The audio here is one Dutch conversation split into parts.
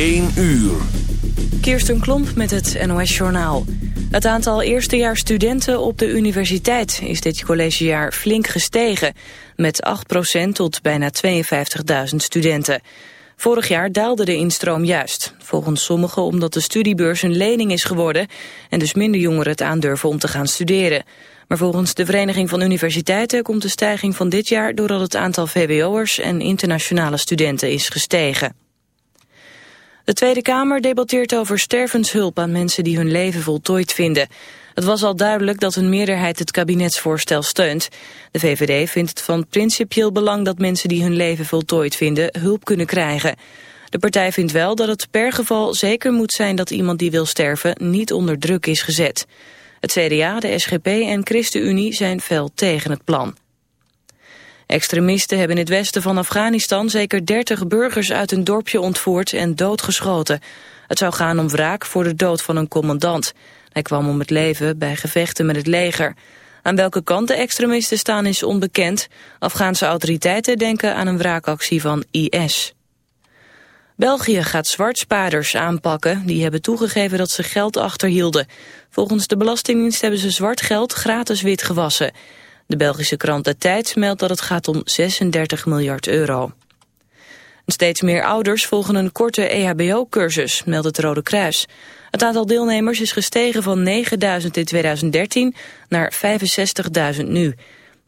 1 uur. Kirsten Klomp met het NOS-journaal. Het aantal eerstejaarsstudenten op de universiteit is dit collegejaar flink gestegen. Met 8% tot bijna 52.000 studenten. Vorig jaar daalde de instroom juist. Volgens sommigen omdat de studiebeurs een lening is geworden... en dus minder jongeren het aandurven om te gaan studeren. Maar volgens de Vereniging van Universiteiten komt de stijging van dit jaar... doordat het aantal VWO'ers en internationale studenten is gestegen. De Tweede Kamer debatteert over stervenshulp aan mensen die hun leven voltooid vinden. Het was al duidelijk dat een meerderheid het kabinetsvoorstel steunt. De VVD vindt het van principieel belang dat mensen die hun leven voltooid vinden hulp kunnen krijgen. De partij vindt wel dat het per geval zeker moet zijn dat iemand die wil sterven niet onder druk is gezet. Het CDA, de SGP en ChristenUnie zijn fel tegen het plan. Extremisten hebben in het westen van Afghanistan zeker 30 burgers uit een dorpje ontvoerd en doodgeschoten. Het zou gaan om wraak voor de dood van een commandant. Hij kwam om het leven bij gevechten met het leger. Aan welke kant de extremisten staan is onbekend. Afghaanse autoriteiten denken aan een wraakactie van IS. België gaat zwartspaarders aanpakken. Die hebben toegegeven dat ze geld achterhielden. Volgens de Belastingdienst hebben ze zwart geld gratis wit gewassen. De Belgische krant De Tijd meldt dat het gaat om 36 miljard euro. Steeds meer ouders volgen een korte EHBO-cursus, meldt het Rode Kruis. Het aantal deelnemers is gestegen van 9.000 in 2013 naar 65.000 nu.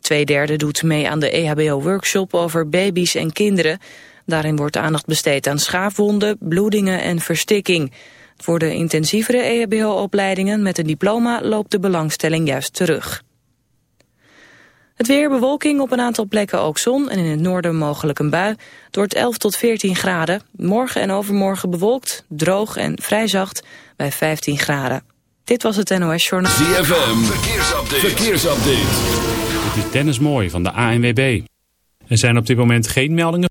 Tweederde doet mee aan de EHBO-workshop over baby's en kinderen. Daarin wordt aandacht besteed aan schaafwonden, bloedingen en verstikking. Voor de intensievere EHBO-opleidingen met een diploma loopt de belangstelling juist terug. Het weer, bewolking, op een aantal plekken ook zon en in het noorden mogelijk een bui. Door het 11 tot 14 graden. Morgen en overmorgen bewolkt, droog en vrij zacht bij 15 graden. Dit was het NOS Journal. ZFM, verkeersupdate. verkeersupdate. Dit is Dennis Mooi van de ANWB. Er zijn op dit moment geen meldingen.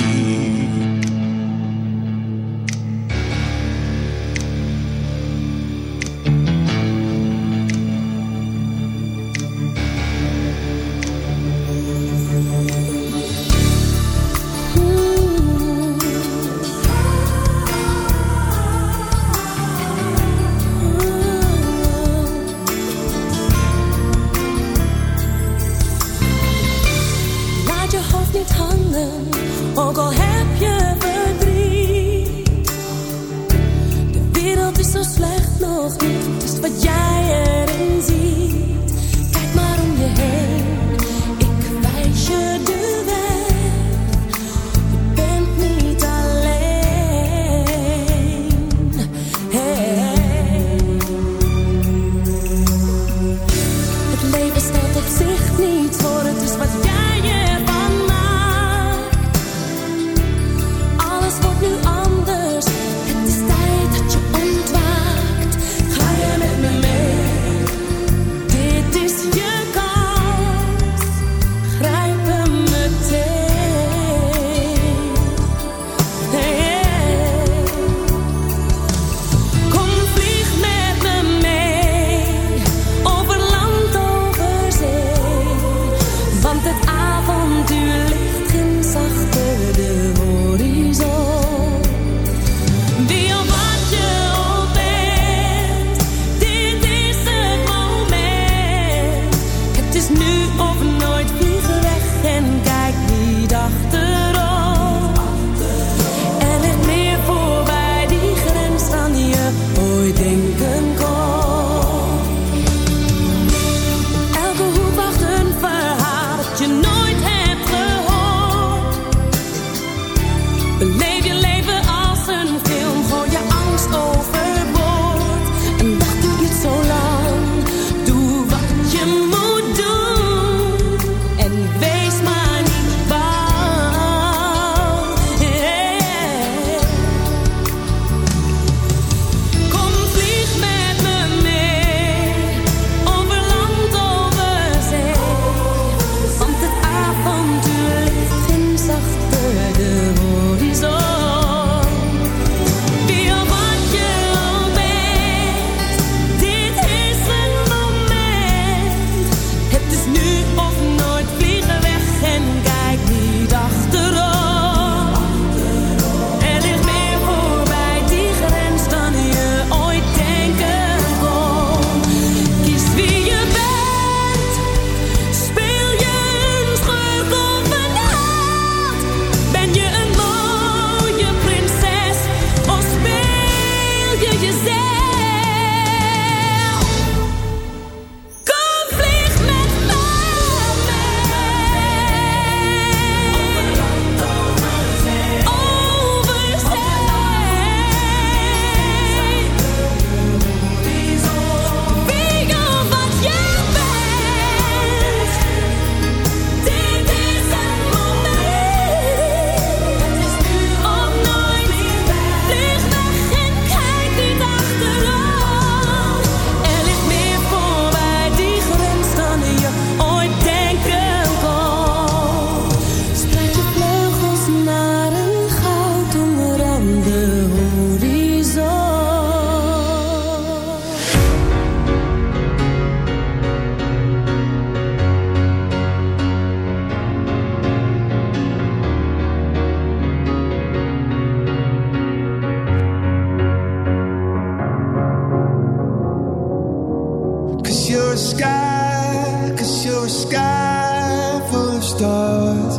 Cause you're a sky, cause you're a sky full of stars.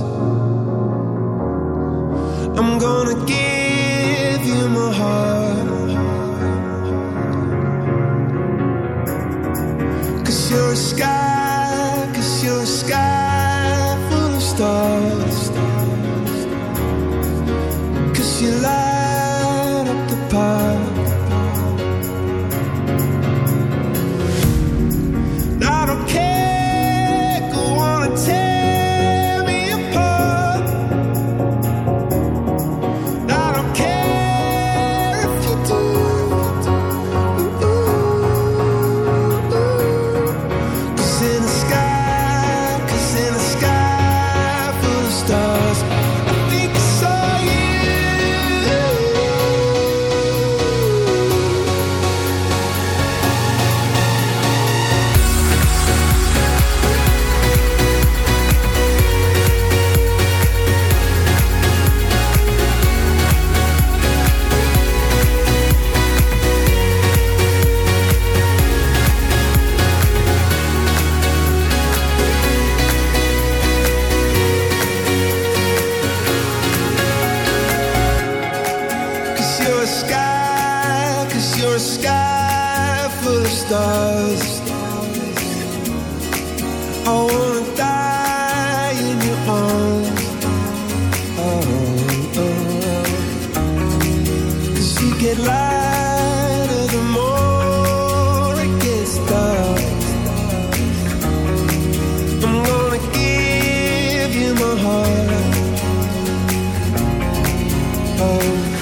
I'm gonna give. Oh.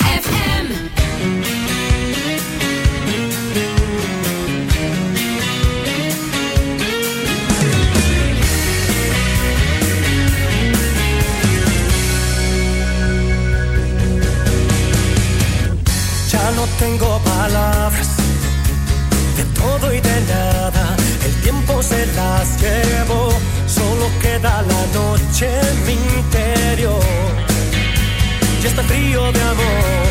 noche en mi interior ya está frío de amor.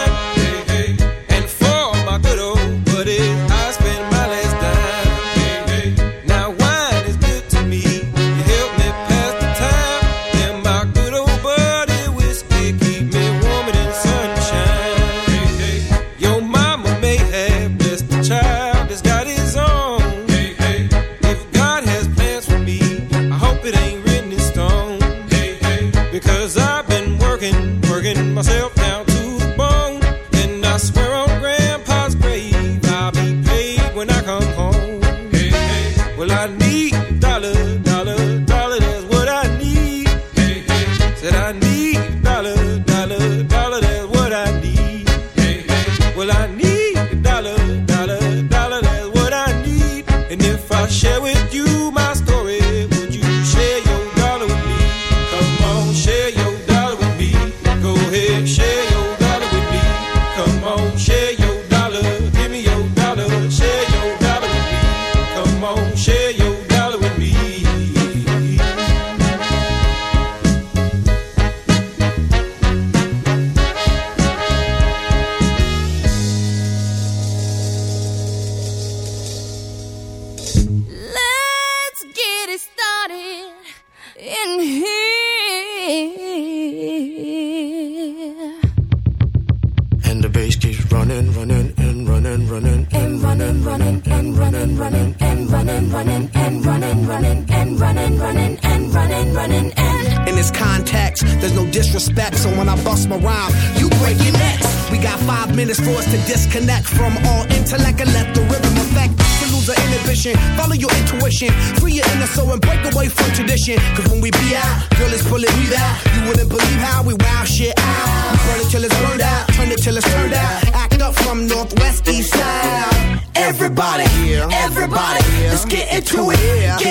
disconnect from all intellect and let the rhythm affect. To lose our inhibition, follow your intuition, free your inner soul and break away from tradition. Cause when we be out, girl, it's pulling me out. You wouldn't believe how we wow shit out. We burn it till it's burned out, turn it till it's turned out. Act up from Northwest East Side. Everybody, everybody, everybody let's get into it. Get